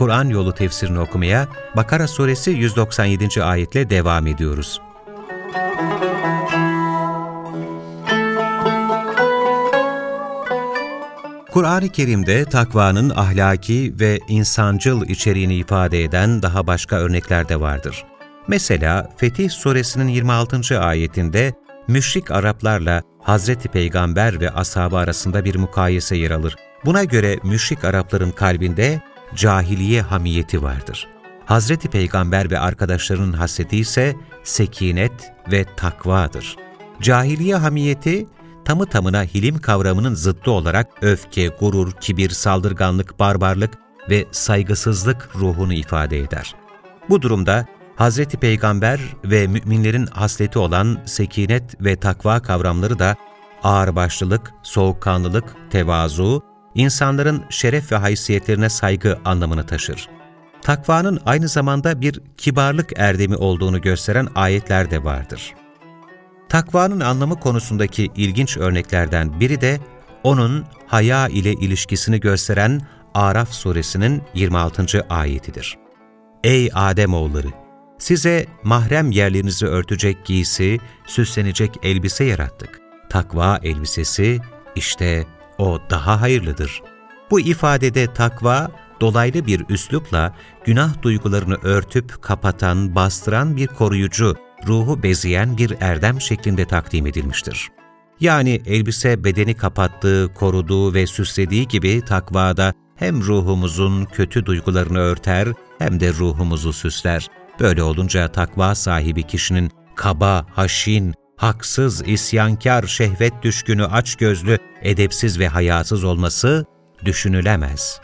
Kur'an yolu tefsirini okumaya Bakara suresi 197. ayetle devam ediyoruz. Kur'an-ı Kerim'de takvanın ahlaki ve insancıl içeriğini ifade eden daha başka örnekler de vardır. Mesela Fetih suresinin 26. ayetinde müşrik Araplarla Hazreti Peygamber ve ashabı arasında bir mukayese yer alır. Buna göre müşrik Arapların kalbinde cahiliye hamiyeti vardır. Hazreti Peygamber ve arkadaşlarının hasreti ise sekinet ve takvadır. Cahiliye hamiyeti, tamı tamına hilim kavramının zıttı olarak öfke, gurur, kibir, saldırganlık, barbarlık ve saygısızlık ruhunu ifade eder. Bu durumda Hazreti Peygamber ve müminlerin hasleti olan sekinet ve takva kavramları da ağırbaşlılık, soğukkanlılık, tevazu, insanların şeref ve haysiyetlerine saygı anlamını taşır. Takvanın aynı zamanda bir kibarlık erdemi olduğunu gösteren ayetler de vardır. Takvanın anlamı konusundaki ilginç örneklerden biri de onun haya ile ilişkisini gösteren Araf suresinin 26. ayetidir. Ey Ademoğulları! Size mahrem yerlerinizi örtecek giysi, süslenecek elbise yarattık. Takva elbisesi işte o daha hayırlıdır. Bu ifadede takva, dolaylı bir üslupla günah duygularını örtüp kapatan, bastıran bir koruyucu, ruhu bezeyen bir erdem şeklinde takdim edilmiştir. Yani elbise bedeni kapattığı, koruduğu ve süslediği gibi takvada hem ruhumuzun kötü duygularını örter hem de ruhumuzu süsler. Böyle olunca takva sahibi kişinin kaba, haşin, haksız, isyankar, şehvet düşkünü, açgözlü, edepsiz ve hayasız olması düşünülemez.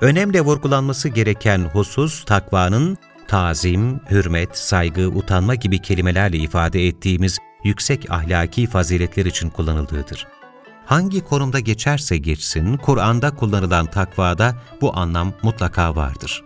Önemli vurgulanması gereken husus takvanın tazim, hürmet, saygı, utanma gibi kelimelerle ifade ettiğimiz yüksek ahlaki faziletler için kullanıldığıdır. Hangi konumda geçerse geçsin, Kur'an'da kullanılan takvada bu anlam mutlaka vardır.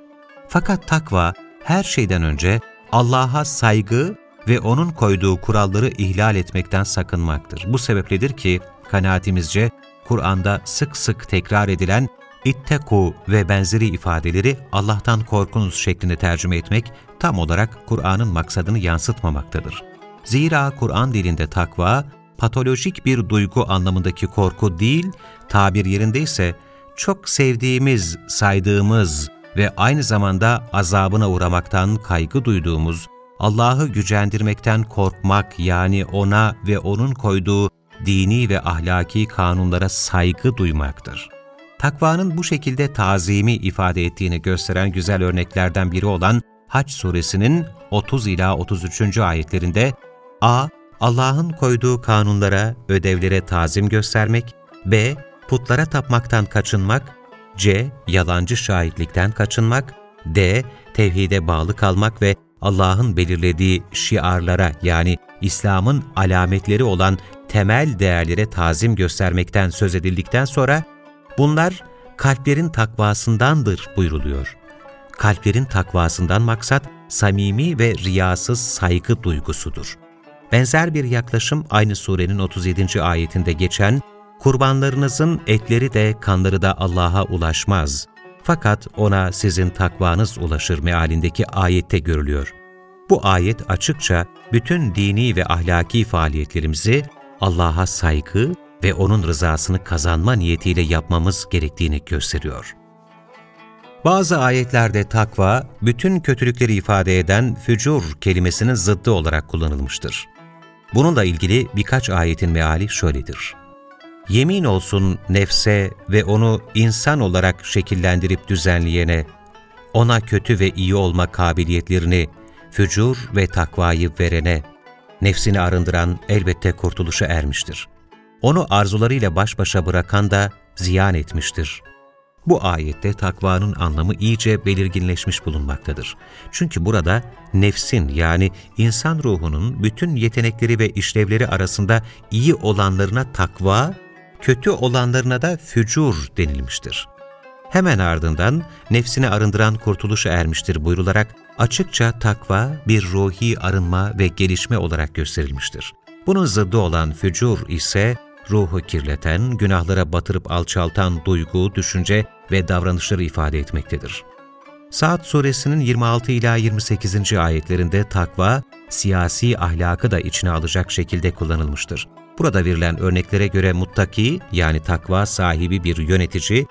Fakat takva, her şeyden önce Allah'a saygı ve O'nun koyduğu kuralları ihlal etmekten sakınmaktır. Bu sebepledir ki, kanaatimizce Kur'an'da sık sık tekrar edilen itteku ve benzeri ifadeleri Allah'tan korkunuz şeklinde tercüme etmek tam olarak Kur'an'ın maksadını yansıtmamaktadır. Zira Kur'an dilinde takva, patolojik bir duygu anlamındaki korku değil, tabir yerindeyse çok sevdiğimiz, saydığımız ve aynı zamanda azabına uğramaktan kaygı duyduğumuz, Allah'ı gücendirmekten korkmak yani O'na ve O'nun koyduğu dini ve ahlaki kanunlara saygı duymaktır. Takvanın bu şekilde tazimi ifade ettiğini gösteren güzel örneklerden biri olan Haç suresinin 30 ila 33. ayetlerinde a. Allah'ın koyduğu kanunlara, ödevlere tazim göstermek, b. putlara tapmaktan kaçınmak, c. yalancı şahitlikten kaçınmak, d. tevhide bağlı kalmak ve Allah'ın belirlediği şiarlara yani İslam'ın alametleri olan temel değerlere tazim göstermekten söz edildikten sonra bunlar kalplerin takvasındandır buyruluyor. Kalplerin takvasından maksat samimi ve riyasız saygı duygusudur. Benzer bir yaklaşım aynı surenin 37. ayetinde geçen kurbanlarınızın etleri de kanları da Allah'a ulaşmaz. Fakat ona sizin takvanız ulaşır mealindeki ayette görülüyor. Bu ayet açıkça bütün dini ve ahlaki faaliyetlerimizi Allah'a saygı ve O'nun rızasını kazanma niyetiyle yapmamız gerektiğini gösteriyor. Bazı ayetlerde takva, bütün kötülükleri ifade eden fücur kelimesinin zıddı olarak kullanılmıştır. Bununla ilgili birkaç ayetin meali şöyledir. Yemin olsun nefse ve onu insan olarak şekillendirip düzenleyene, ona kötü ve iyi olma kabiliyetlerini, fücur ve takvayı verene, nefsini arındıran elbette kurtuluşa ermiştir. Onu arzularıyla baş başa bırakan da ziyan etmiştir. Bu ayette takvanın anlamı iyice belirginleşmiş bulunmaktadır. Çünkü burada nefsin yani insan ruhunun bütün yetenekleri ve işlevleri arasında iyi olanlarına takva, kötü olanlarına da fücur denilmiştir. Hemen ardından nefsini arındıran kurtuluşa ermiştir buyrularak açıkça takva bir ruhi arınma ve gelişme olarak gösterilmiştir. Bunun zıddı olan fücur ise ruhu kirleten, günahlara batırıp alçaltan duygu, düşünce ve davranışları ifade etmektedir. Saat suresinin 26 ila 28. ayetlerinde takva, siyasi ahlakı da içine alacak şekilde kullanılmıştır. Burada verilen örneklere göre muttaki yani takva sahibi bir yönetici,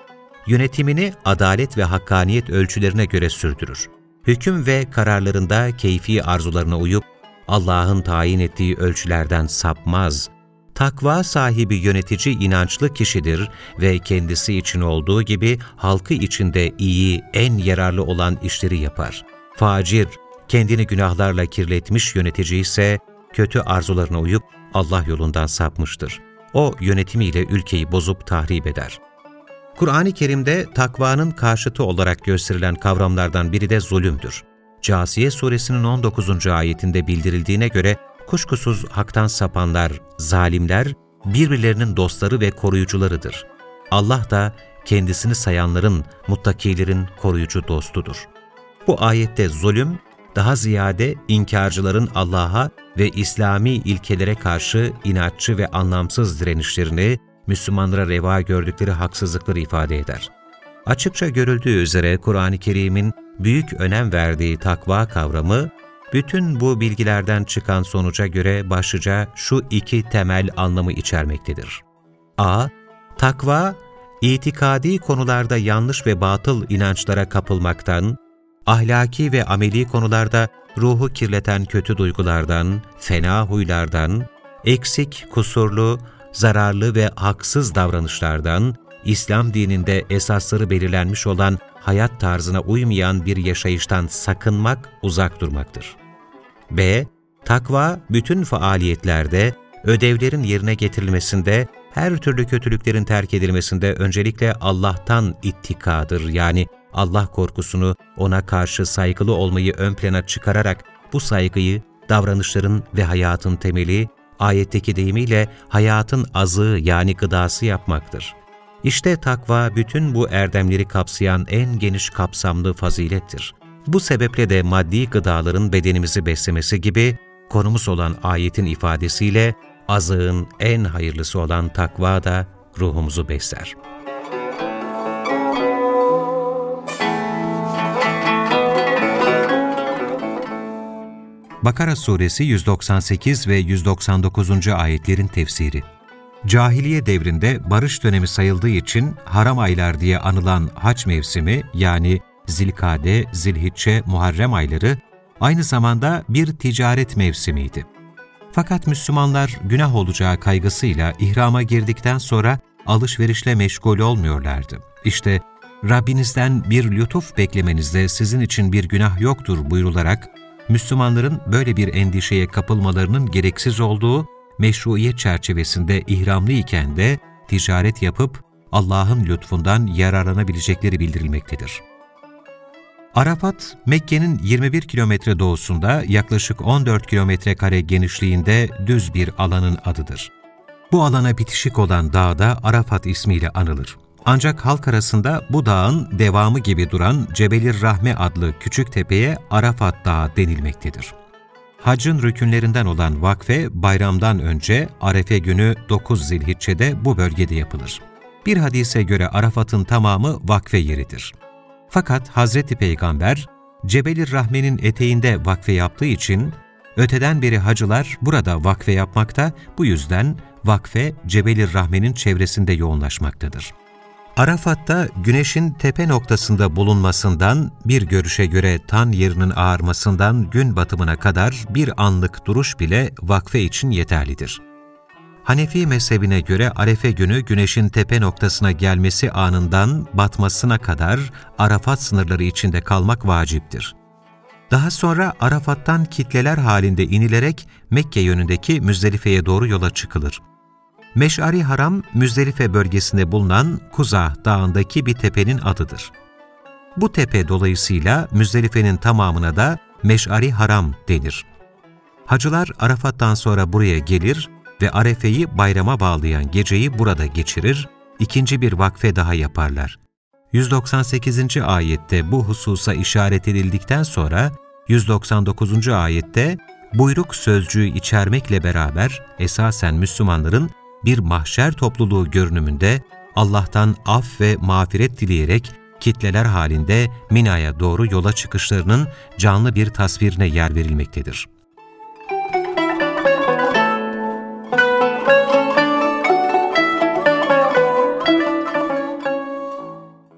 yönetimini adalet ve hakkaniyet ölçülerine göre sürdürür. Hüküm ve kararlarında keyfi arzularına uyup Allah'ın tayin ettiği ölçülerden sapmaz, Takva sahibi yönetici inançlı kişidir ve kendisi için olduğu gibi halkı içinde iyi, en yararlı olan işleri yapar. Facir, kendini günahlarla kirletmiş yönetici ise kötü arzularına uyup Allah yolundan sapmıştır. O yönetimiyle ülkeyi bozup tahrip eder. Kur'an-ı Kerim'de takvanın karşıtı olarak gösterilen kavramlardan biri de zulümdür. Casiye suresinin 19. ayetinde bildirildiğine göre Kuşkusuz haktan sapanlar, zalimler, birbirlerinin dostları ve koruyucularıdır. Allah da kendisini sayanların, muttakilerin koruyucu dostudur. Bu ayette zulüm, daha ziyade inkarcıların Allah'a ve İslami ilkelere karşı inatçı ve anlamsız direnişlerini, Müslümanlara reva gördükleri haksızlıkları ifade eder. Açıkça görüldüğü üzere Kur'an-ı Kerim'in büyük önem verdiği takva kavramı, bütün bu bilgilerden çıkan sonuca göre başlıca şu iki temel anlamı içermektedir. a. Takva, itikadi konularda yanlış ve batıl inançlara kapılmaktan, ahlaki ve ameli konularda ruhu kirleten kötü duygulardan, fena huylardan, eksik, kusurlu, zararlı ve haksız davranışlardan, İslam dininde esasları belirlenmiş olan hayat tarzına uymayan bir yaşayıştan sakınmak, uzak durmaktır. B. Takva, bütün faaliyetlerde, ödevlerin yerine getirilmesinde, her türlü kötülüklerin terk edilmesinde öncelikle Allah'tan ittikadır. Yani Allah korkusunu, ona karşı saygılı olmayı ön plana çıkararak bu saygıyı davranışların ve hayatın temeli, ayetteki deyimiyle hayatın azığı yani gıdası yapmaktır. İşte takva bütün bu erdemleri kapsayan en geniş kapsamlı fazilettir. Bu sebeple de maddi gıdaların bedenimizi beslemesi gibi konumuz olan ayetin ifadesiyle azığın en hayırlısı olan takva da ruhumuzu besler. Bakara Suresi 198 ve 199. ayetlerin tefsiri Cahiliye devrinde barış dönemi sayıldığı için haram aylar diye anılan haç mevsimi yani Zilkade, Zilhicce, Muharrem ayları aynı zamanda bir ticaret mevsimiydi. Fakat Müslümanlar günah olacağı kaygısıyla ihrama girdikten sonra alışverişle meşgul olmuyorlardı. İşte Rabbinizden bir lütuf beklemenizde sizin için bir günah yoktur buyrularak, Müslümanların böyle bir endişeye kapılmalarının gereksiz olduğu meşruiyet çerçevesinde ihramlı iken de ticaret yapıp Allah'ın lütfundan yararlanabilecekleri bildirilmektedir. Arafat, Mekke'nin 21 kilometre doğusunda yaklaşık 14 kilometre kare genişliğinde düz bir alanın adıdır. Bu alana bitişik olan dağda Arafat ismiyle anılır. Ancak halk arasında bu dağın devamı gibi duran Cebelir Rahme adlı küçük tepeye Arafat Dağı denilmektedir. Hacın rükünlerinden olan vakfe bayramdan önce Arefe günü 9 Zilhicce'de bu bölgede yapılır. Bir hadise göre Arafat'ın tamamı vakfe yeridir. Fakat Hazreti Peygamber, Cebeli Rahme'nin eteğinde vakfe yaptığı için, öteden beri hacılar burada vakfe yapmakta, bu yüzden vakfe Cebeli Rahme'nin çevresinde yoğunlaşmaktadır. Arafat'ta güneşin tepe noktasında bulunmasından, bir görüşe göre tan yerinin ağarmasından gün batımına kadar bir anlık duruş bile vakfe için yeterlidir. Hanefi mezhebine göre Arefe günü güneşin tepe noktasına gelmesi anından batmasına kadar Arafat sınırları içinde kalmak vaciptir. Daha sonra Arafat'tan kitleler halinde inilerek Mekke yönündeki Müzdelife'ye doğru yola çıkılır. Meş'ari Haram, Müzdelife bölgesinde bulunan Kuza Dağı'ndaki bir tepenin adıdır. Bu tepe dolayısıyla Müzdelife'nin tamamına da Meş'ari Haram denir. Hacılar Arafat'tan sonra buraya gelir ve Arefe'yi bayrama bağlayan geceyi burada geçirir, ikinci bir vakfe daha yaparlar. 198. ayette bu hususa işaret edildikten sonra 199. ayette buyruk sözcüğü içermekle beraber esasen Müslümanların bir mahşer topluluğu görünümünde Allah'tan af ve mağfiret dileyerek kitleler halinde Mina'ya doğru yola çıkışlarının canlı bir tasvirine yer verilmektedir.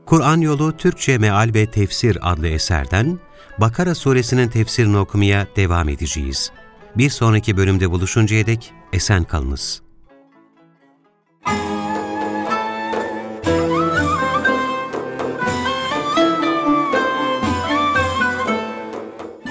Kur'an Yolu Türkçe Meal ve Tefsir adlı eserden Bakara suresinin tefsirini okumaya devam edeceğiz. Bir sonraki bölümde buluşuncaya dek esen kalınız.